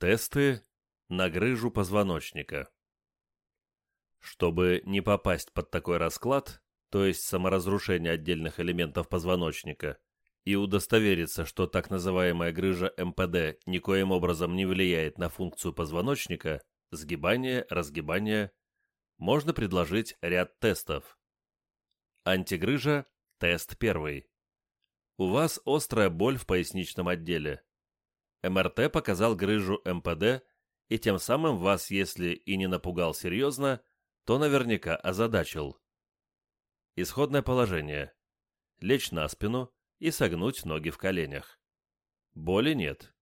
Тесты на грыжу позвоночника. Чтобы не попасть под такой расклад, то есть саморазрушение отдельных элементов позвоночника, и удостовериться, что так называемая грыжа МПД никоим образом не влияет на функцию позвоночника, сгибание, разгибание, можно предложить ряд тестов. Антигрыжа – тест первый. У вас острая боль в поясничном отделе. МРТ показал грыжу МПД, и тем самым вас, если и не напугал серьезно, то наверняка озадачил. Исходное положение. Лечь на спину и согнуть ноги в коленях. Боли нет.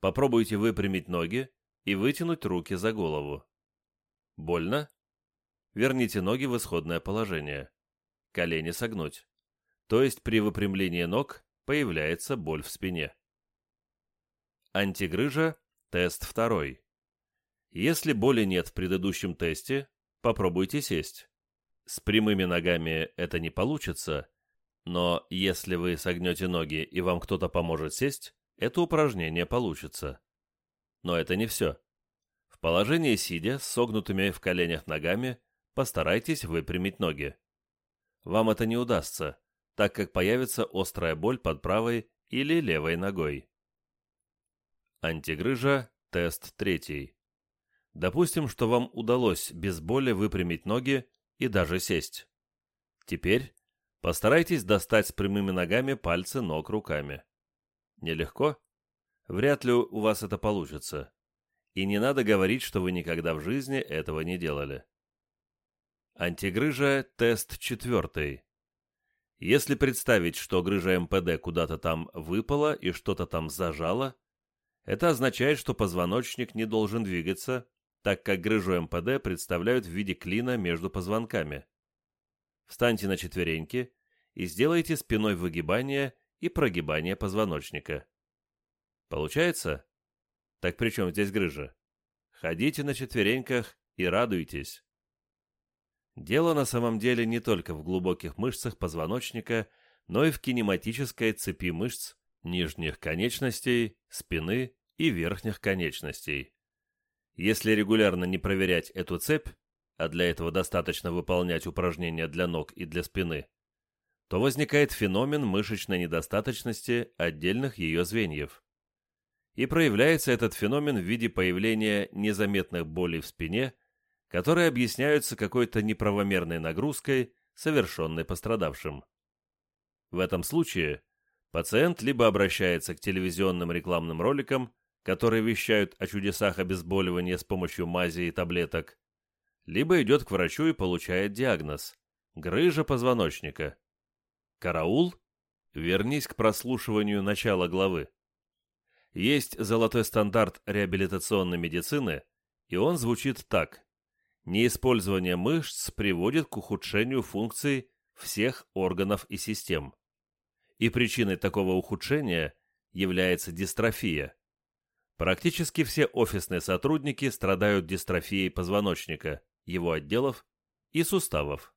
Попробуйте выпрямить ноги и вытянуть руки за голову. Больно? Верните ноги в исходное положение. Колени согнуть то есть при выпрямлении ног появляется боль в спине. Антигрыжа – тест второй. Если боли нет в предыдущем тесте, попробуйте сесть. С прямыми ногами это не получится, но если вы согнете ноги и вам кто-то поможет сесть, это упражнение получится. Но это не все. В положении сидя, с согнутыми в коленях ногами, постарайтесь выпрямить ноги. Вам это не удастся, так как появится острая боль под правой или левой ногой. Антигрыжа, тест третий. Допустим, что вам удалось без боли выпрямить ноги и даже сесть. Теперь постарайтесь достать с прямыми ногами пальцы ног руками. Нелегко? Вряд ли у вас это получится. И не надо говорить, что вы никогда в жизни этого не делали. Антигрыжа, тест четвертый. Если представить, что грыжа МПД куда-то там выпала и что-то там зажало, это означает, что позвоночник не должен двигаться, так как грыжу МПД представляют в виде клина между позвонками. Встаньте на четвереньки и сделайте спиной выгибание и прогибание позвоночника. Получается? Так при чем здесь грыжа? Ходите на четвереньках и радуйтесь. Дело на самом деле не только в глубоких мышцах позвоночника, но и в кинематической цепи мышц нижних конечностей, спины и верхних конечностей. Если регулярно не проверять эту цепь, а для этого достаточно выполнять упражнения для ног и для спины, то возникает феномен мышечной недостаточности отдельных ее звеньев. И проявляется этот феномен в виде появления незаметных болей в спине – которые объясняются какой-то неправомерной нагрузкой, совершенной пострадавшим. В этом случае пациент либо обращается к телевизионным рекламным роликам, которые вещают о чудесах обезболивания с помощью мази и таблеток, либо идет к врачу и получает диагноз – грыжа позвоночника. Караул? Вернись к прослушиванию начала главы. Есть золотой стандарт реабилитационной медицины, и он звучит так. Неиспользование мышц приводит к ухудшению функций всех органов и систем. И причиной такого ухудшения является дистрофия. Практически все офисные сотрудники страдают дистрофией позвоночника, его отделов и суставов.